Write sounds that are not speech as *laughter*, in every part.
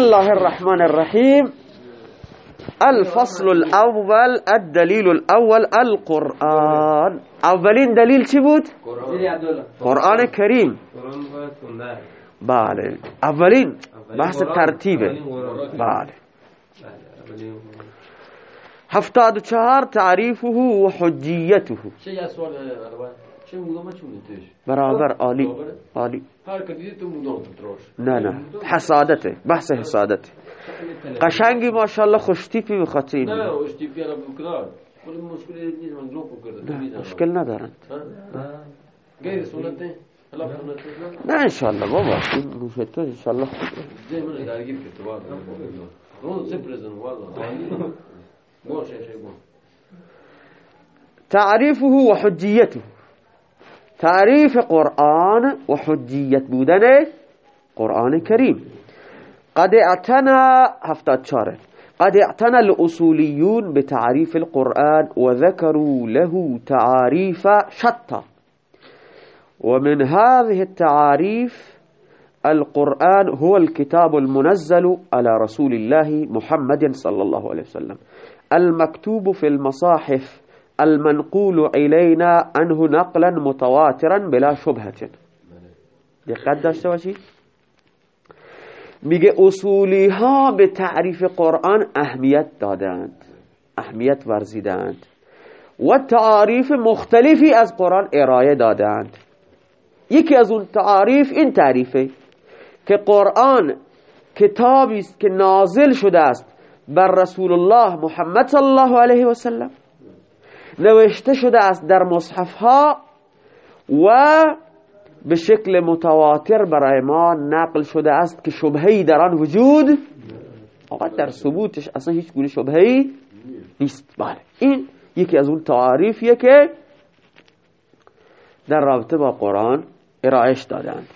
الله الرحمن الرحيم الفصل الأول الدليل الأول القرآن أولين دليل چی بود؟ قرآن کریم بله اولین بحث ترتیبه بله هفتاد و چهار تعریفه و حجیته برابر عالی عالی نه نه. حسادته بحث حسادته. قشنگی ماشاءالله خوشتیپی میخواد نه خوشتیپی الان بکرار مشکل ندارند غیر سنت نه. ان شاء الله بابا. تو ان شاء الله تعريفه وحجيته تعريف قرآن وحجية بودنه قرآن كريم. قد اعتنى هفتاد شارع قد اعتنى الأصوليون بتعريف القرآن وذكروا له تعاريف شتى. ومن هذه التعاريف القرآن هو الكتاب المنزل على رسول الله محمد صلى الله عليه وسلم. المكتوب في المصاحف المنقول إلينا عنه نقلا متواترا بلا شبهة. دقت داشته باشید میگه اصولی ها به تعریف قرآن اهمیت دادند اهمیت ورزیدند و تعاریف مختلفی از قرآن ارائه دادند. یکی از اون تعاریف این تعریفه که قرآن کتابی است که نازل شده است بر رسول الله محمد صلی الله علیه و سلم. نوشته شده است در مصحف ها و به شکل متواتر برای ما نقل شده است که شبهی در آن وجود آقا در ثبوتش اصلا هیچ گونه شبهی نیست. بله این یکی از اون تعاریفیه که در رابطه با قرآن ارائهش دادند.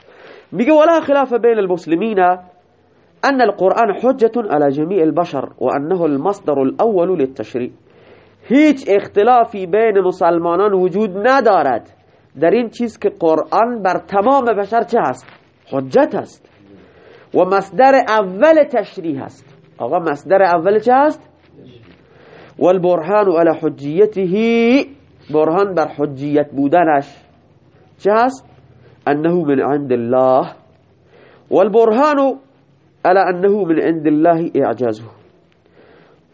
میگه ولا خلاف بین المسلمین أن القرآن حجة على جميع البشر وأنه المصدر الأول للتشريع هیچ اختلافی بین مسلمانان وجود ندارد. در این چیز که قرآن بر تمام بشر چه هست؟ حجت هست. و مصدر اول تشریح هست. آقا مصدر اول چه هست؟ والبرهان على حجیته برهان بر حجیت بودنش چه هست؟ انه من عند الله. والبرهان على انه من عند الله اعجازه.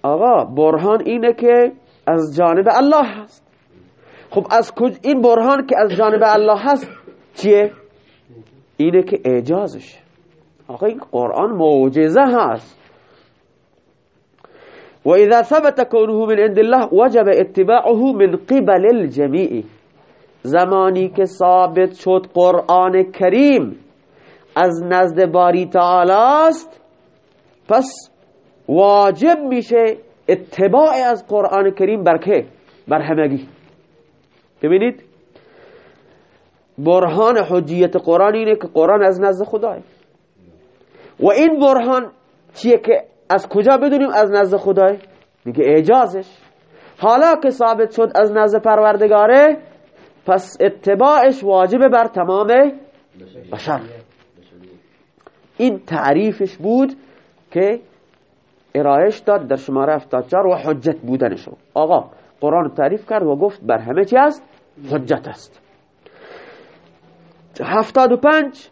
آقا برهان اینه که از جانب الله هست. خب از کج این برهان که از جانب الله هست چیه؟ اینه که اعجازش آقا این قرآن معجزه هست. و اذا ثبت كونه من عند الله وجب اتباعه من قبل الجميع زمانی که ثابت شد قرآن کریم از نزد باری تعالی است پس واجب میشه اتباع از قرآن کریم بر که؟ بر همگی. ببینید برهان حجیت قرآن اینه که قرآن از نزد خداه و این برهان چیه که از کجا بدونیم از نزد خداه میگه اعجازش. حالا که ثابت شد از نزد پروردگاره پس اتباعش واجب بر تمام بشر. این تعریفش بود که ارائهش داد در شماره 74 و حجت بودنش رو. آقا قرآن تعریف کرد و گفت بر همه چی است حجت است. 75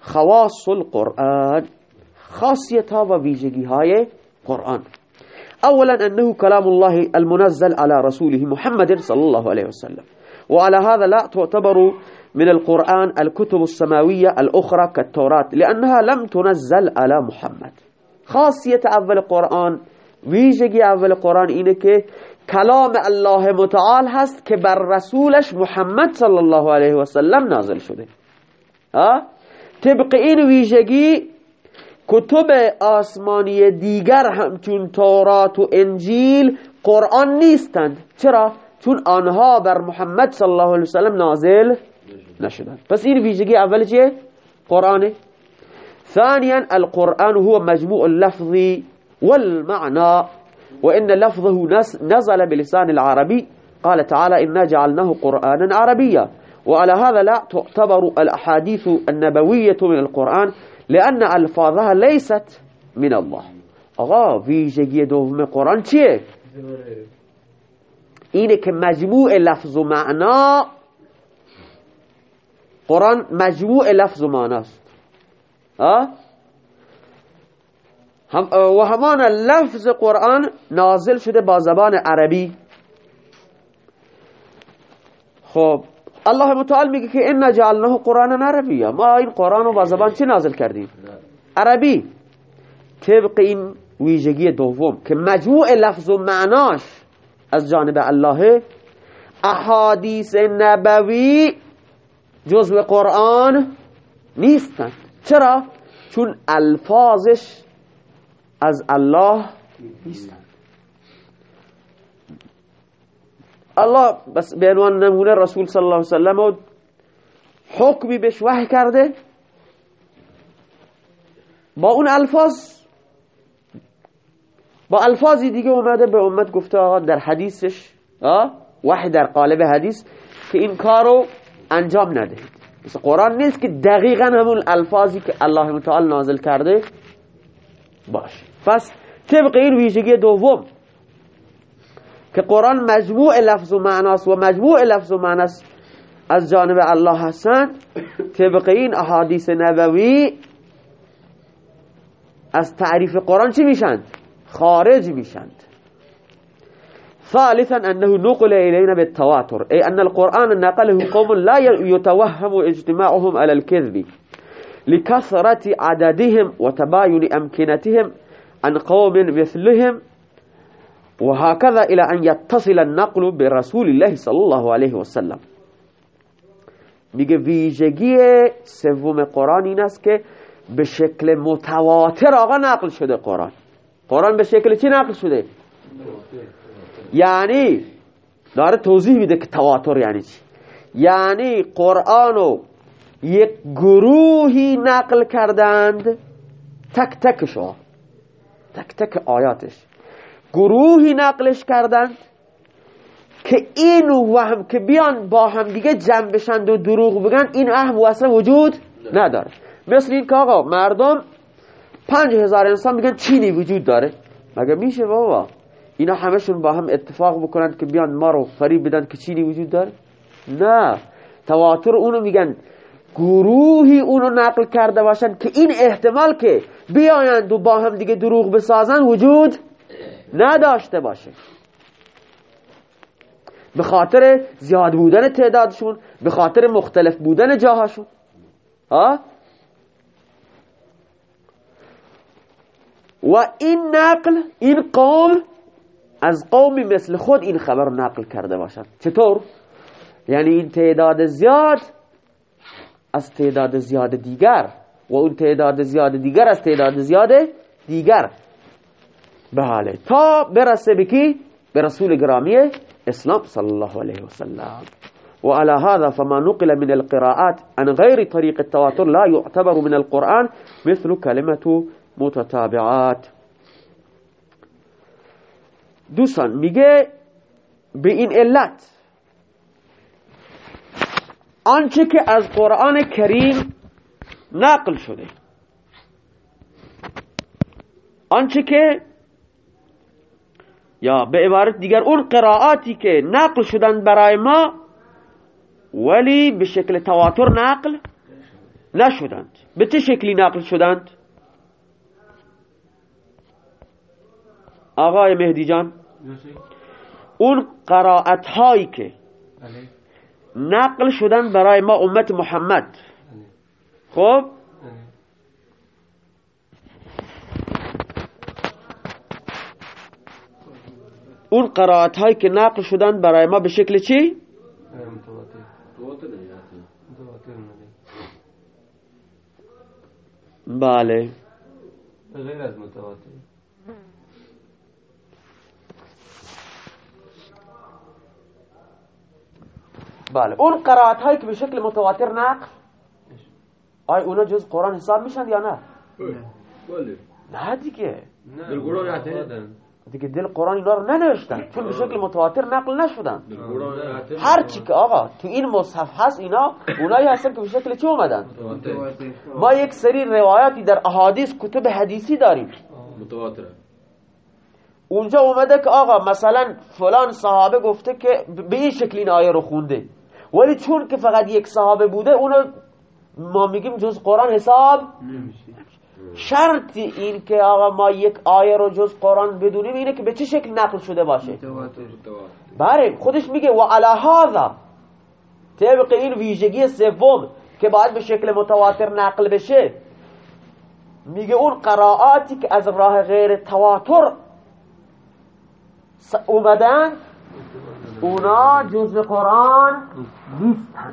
خواص القرآن خاصیت ها و ویژگی های قرآن. اولا انه كلام الله المنزل على رسوله محمد صلى الله عليه وسلم. وعلى هذا لا تعتبر من القرآن الكتب السماوية الأخرى كالتوراة لأنها لم تنزل على محمد. خاصیت اول قرآن ویژگی اول قرآن اینه که کلام الله متعال هست که بر رسولش محمد صلی الله علیه و سلم نازل شده. طبق این ویژگی کتب آسمانی دیگر همچون تورات و انجیل قرآن نیستند. چرا؟ چون آنها بر محمد صلی الله علیه و سلم نازل نشدند. پس این ویژگی اول چیه؟ قرآنه. ثانيا القرآن هو مجموع اللفظ والمعنى وإن لفظه نزل بلسان العربي. قال تعالى إنا جعلناه قرآنا عربيا. وعلى هذا لا تعتبر الأحاديث النبوية من القرآن لأن ألفاظها ليست من الله. آقا ویژگی دوم قرآن چیه؟ که مجموع لفظ و معنا قرآن مجموع لفظ و معناست. هم و همان لفظ قرآن نازل شده با زبان عربی. خب الله متعال میگه که این جعلناه قرآن عربی. ما این قرآن رو با زبان چی نازل کردیم؟ عربی. طبق این ویژگی دوم که مجموع لفظ و معناش از جانب الله احادیث نبوی جزو قرآن نیستند. چرا؟ چون الفاظش از الله نیستند الله بس به عنوان نمونه رسول صلی الله علیه وسلم حکمی بهش وحی کرده. با اون الفاظ با الفاظی دیگه اومده به امت گفته آقا در حدیثش وحی در قالب حدیث که این کارو انجام ندهید مثل قرآن نیست که دقیقا همون الفاظی که الله متعال نازل کرده باشه پس طبق این ویژگی دوم که قرآن مجموع لفظ و معناست و مجموع لفظ و معناست از جانب الله هستند طبق این احادیث نبوی از تعریف قرآن چی میشند؟ خارج میشند ثالثا أنه نقل إلينا بالتواتر أي أن القرآن نقله قوم لا يتوهم اجتماعهم على الكذب لكثرة عددهم وتباين أمكنتهم عن قوم مثلهم وهكذا إلى أن يتصل النقل برسول الله صلى الله عليه وسلم. میگه ویژگی سوم قرآن این است که به شکل متواتر آقا نقل شده قرآن. قرآن به شکل چی نقل شده؟ یعنی داره توضیح میده که تواتر یعنی چی. یعنی قرآنو یک گروهی نقل کردند تک تکشو تک تک آیاتش. گروهی نقلش کردند که این وهم که بیان با هم دیگه جمع بشند و دروغ بگن این اهم و اصلا وجود نداره. مثل این که آقا مردم پنج هزار انسان میگن چینی وجود داره. مگه میشه بابا؟ اینا همشون با هم اتفاق بکنند که بیان ما رو فریب بدن که چینی وجود داره؟ نه. تواتر اونو میگن گروهی اونو نقل کرده باشن که این احتمال که بیایند و با هم دیگه دروغ بسازن وجود نداشته باشه. به خاطر زیاد بودن تعدادشون به خاطر مختلف بودن جاهاشون. ها؟ و این نقل این قوم از قومی مثل خود این خبر نقل کرده باشد. چطور؟ یعنی این تعداد زیاد از تعداد زیاد دیگر و اون تعداد زیاد دیگر از تعداد زیاد دیگر. بله. تا برسه بکی به رسول گرامی اسلام صلی الله علیه وسلم. وعلى هذا فما نقل من القراءات عن غير طريق التواتر لا يعتبر من القرآن مثل كلمة متتابعات. دوستان میگه به این علت. آنچه که از قرآن کریم نقل شده. آنچه که یا به عبارت دیگر اون قرائاتی که نقل شدن برای ما ولی به شکل تواتر نقل نشدند. به چه شکلی نقل شدند؟ آقای مهدی جان. اون قرائت هایی که نقل شدن برای ما امت محمد. خب؟ اون قرائت هایی که نقل شدن برای ما به شکل چی؟ بله. غیر از متواتر. بله. اون قرائت هایی که به شکل متواتر نقل آیا اونا جز قرآن حساب میشن یا نه؟ بله. نه دیگه. بالگروه دیگه دل قرآن اینا رو ننوشتن. چون به شکل متواتر نقل نشدن. هر چی که آقا تو این مصحف هست اینا اونایی هستن که به شکل چی اومدن؟ ما یک سری روایاتی در احادیث کتب حدیثی داریم. متواتر. اونجا اومده که آقا مثلا فلان صحابه گفته که به این شکل این آیه رو خونده. ولی چون که فقط یک صحابه بوده اونو ما میگیم جز قرآن حساب شرط این که آقا ما یک آیه رو جز قرآن بدونیم اینه که به چه شکل نقل شده باشه. بله خودش میگه و علی هذا. طبق این ویژگی سوم که باید به شکل متواتر نقل بشه میگه اون قرائاتی که از راه غیر تواتر اومدن اونا جزء قرآن نیستن.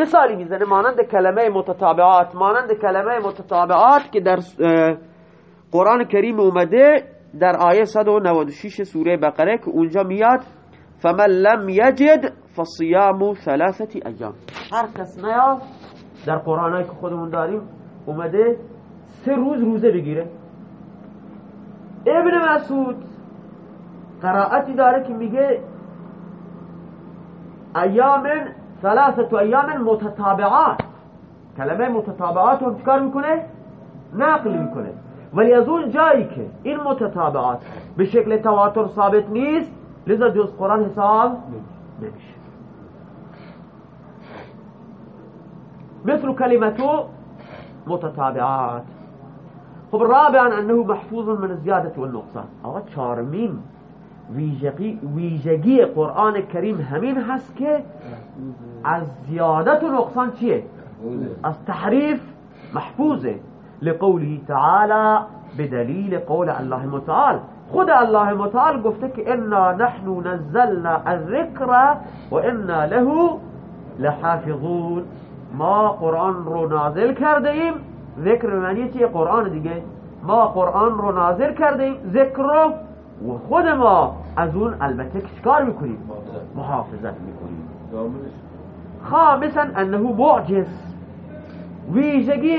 مثالی می‌زنه مانند کلمه متتابعات. مانند کلمه متتابعات که در قرآن کریم اومده در آیه 196 سوره بقره که اونجا میاد فمن لم یجد فصیام ثلاثه ایام. هر کس نیاد در قرآن هایی که خودمون داریم اومده سه روز روزه بگیره. ابن مسعود قرائتی داره که میگه ایام ثلاثه ایام متتابعات کلمه متتابعات رو چکار می‌کنه؟ نقل می‌کنه. ولی از اون جایی که این متتابعات به شکل تواتر ثابت نیست لذا جز قرآن حساب نمیشه. مثل كلمة متتابعات خب رابعا انه محفوظ من الزيادة والنقصان. آقا چهارمین ویژگی, قرآن کریم همین هست که از زیادت و نقصان چیه؟ از تحریف محفوظه. لقوله تعالى بدلیل قول الله متعال. خود الله متعال گفته که انا نحن نزلنا الذکر و أنا له لحافظون. ما قرآن رو نازل کرده ایم. ذکر به معنی چیه؟ قرآن دیگه. ما قرآن رو نازل کرده ایم. ذکر رو و خود ما از اون البته که چکار می‌کنیم؟ محافظت می‌کنیم. خامسا انه معجز. ویژگی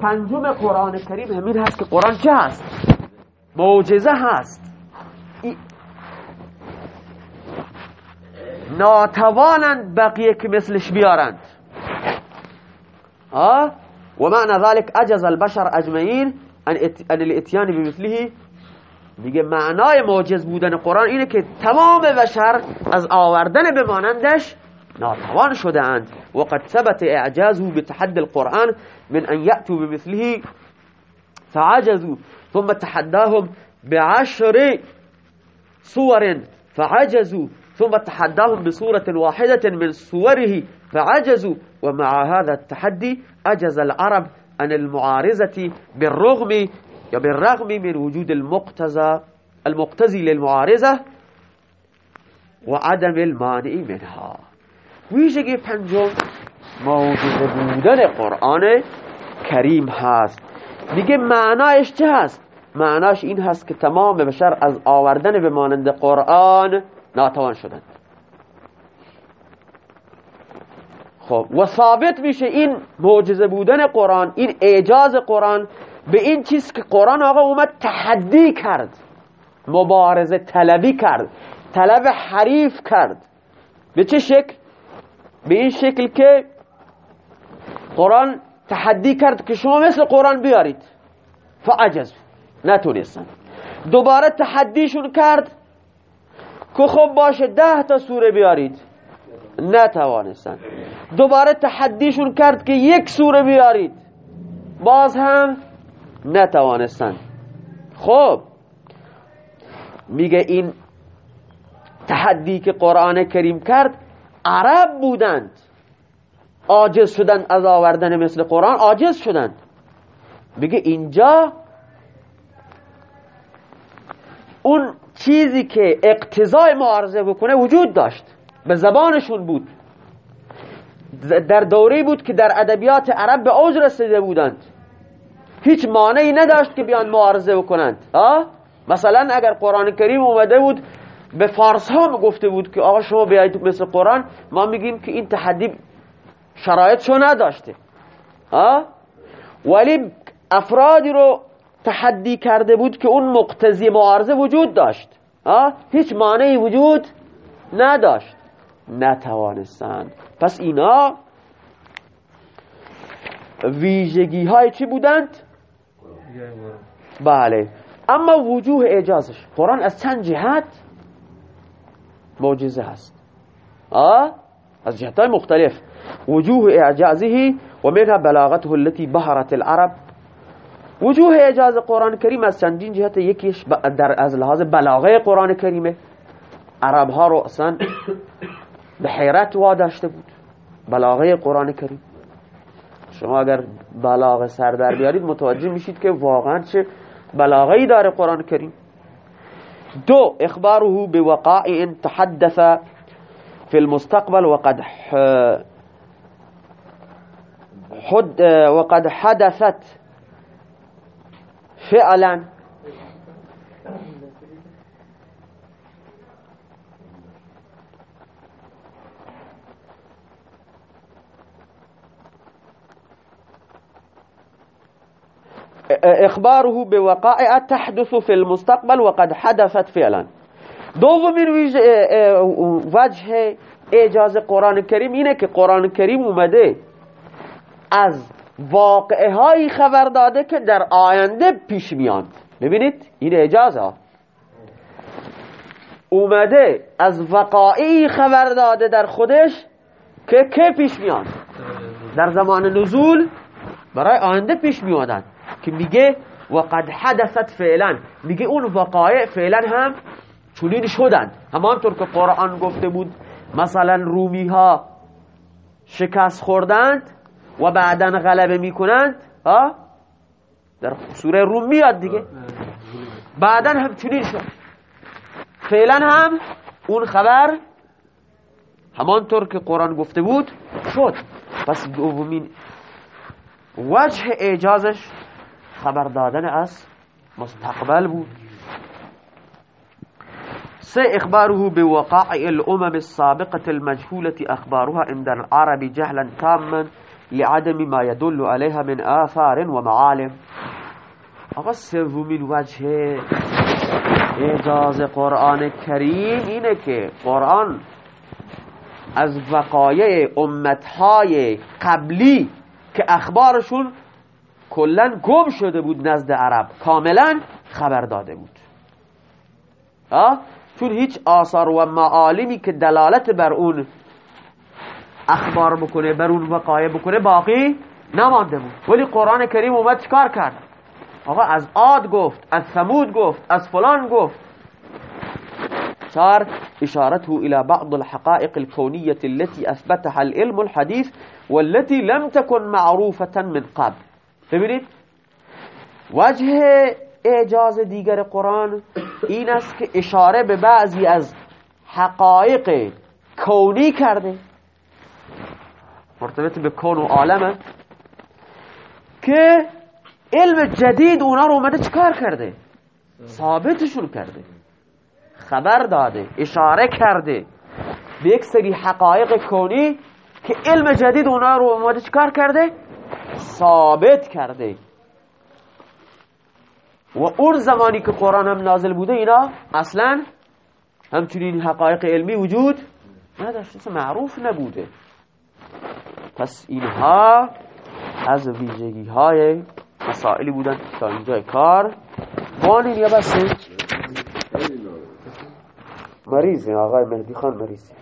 پنجم قرآن کریم همین هست که قرآن چه هست؟ معجزه هست. ناتوانند بقیه که مثلش بیارند. آه؟ و معنى ذلك عجز البشر اجمعین ان ات- ان الاتیان بمثله. دیگه معنای معجز بودن قرآن اینه که تمام بشر از آوردن به مانندش ناتوان شده اند وقد ثبت اعجازه بتحدي القرآن من ان يأتوا بمثله فعجزوا ثم تحداهم بعشر صور فعجزوا ثم تحداهم بصورة واحدة من صوره فعجزوا ومع هذا التحدي أجز العرب عن المعارضة بالرغم يا بالرغم من وجود المقتزى المقتزي للمعارضة وعدم المانع منها. ویژگی پنجم موجود بودن قرآن کریم هست. میگه معنایش چه هست؟ معناش این هست که تمام بشر از آوردن به مانند قرآن ناتوان شدند. خب و ثابت میشه این معجزه بودن قرآن این اعجاز قرآن به این چیز که قرآن آقا اومد تحدی کرد مبارزه طلبی کرد طلب حریف کرد. به چه شکل؟ به این شکل که قرآن تحدی کرد که شما مثل قرآن بیارید. فعجز نتونستن. دوباره تحدیشون کرد که خب باشه ده تا سوره بیارید. نتوانستن. دوباره تحدیشون کرد که یک سوره بیارید. باز هم نتوانستن خب میگه این تحدی که قرآن کریم کرد عرب بودند. عاجز شدند از آوردن مثل قرآن عاجز شدند. میگه اینجا اون چیزی که اقتضای معارضه بکنه وجود داشت به زبانشون بود. در دوره بود که در ادبیات عرب به اوج رسیده بودند. هیچ مانعی نداشت که بیان معارضه بکنند؟ مثلا اگر قرآن کریم اومده بود به فارس ها گفته بود که آقا شما بیایید مثل قرآن ما میگیم که این تحدی شرایط شو نداشته؟ ولی افرادی رو تحدی کرده بود که اون مقتضی معارضه وجود داشت هیچ مانعی وجود نداشت نتوانستند پس اینا ویژگی های چی بودند؟ بله. اما وجوه اعجازش. قرآن از چند جهت معجزه هست. آه؟ از جهت های مختلف. وجوه اعجازه و منها بلاغته التي بهرت العرب. وجوه اعجاز قرآن کریم از چندین جهت. یکیش در از لحاظ بلاغه قرآن کریمه. عرب ها رو اصلا *coughs* به حیرت واداشته بود. بلاغه قرآن کریم. شما اگر بلاغه سر در بیارید متوجه میشید که واقعا چه بلاغه داره قرآن کریم. دو اخباره بوقائع تحدث في المستقبل وقد حد وقد حدثت فعلا. اخباره بوقائع تحدث في المستقبل وقد حدثت فعلا. دومین وجه اجازه قرآن کریم اینه که قرآن کریم اومده از واقعه هایی خبر داده که در آینده پیش میاد. ببینید این اجازه اومده از وقائعی خبر داده در خودش که که پیش میاد؟ در زمان نزول برای آینده پیش میادن که میگه وقد حدثت فعلا. میگه اون وقایع فعلا هم چنین شدن همانطور که قرآن گفته بود مثلا رومی ها شکست خوردند و بعدا غلبه می‌کنند. ها؟ در سوره روم میاد دیگه. بعدا هم چنین شد. فعلا هم اون خبر همانطور که قرآن گفته بود شد. پس دومین وجه اعجازش خبر دادن از مستقبل بود. سه اخباره بوقائع الامم السابقة المجهولة اخبارها عند العرب جهلا تاما لعدم ما يدل عليها من آثار ومعالم. آقا سومین وجه اعجاز قرآن کریم اینه که قرآن از وقایع امتهای قبلی که اخبارشون کلا گم شده بود نزد عرب. کاملا خبر داده بود؟ چون هیچ آثار و معالمی که دلالت بر اون اخبار بکنه بر اون وقایع بکنه باقی نمانده بود. ولی قرآن کریم اومد چکار کرد؟ آقا از عاد گفت از ثمود گفت از فلان گفت. چار اشارته الى بعض الحقائق الكونية التي اثبتها العلم الحديث والتي لم تكن معروفة من قبل. ببینید وجه اعجاز دیگر قرآن این است که اشاره به بعضی از حقایق کونی کرده. مرتبط به کون و عالمه که علم جدید اونا رو اومده چکار کرده؟ ثابتشون کرده. خبر داده اشاره کرده به یک سری حقایق کونی که علم جدید اونا رو اومده چکار کرده؟ ثابت کرده. و اون زمانی که قرآن هم نازل بوده اینا اصلا همچنین حقایق علمی وجود نداشته معروف نبوده. پس اینها از ویژگی های مسائلی بودن تا اینجای کار بانین یا بسه مریضه آقای مهدی خان مریضه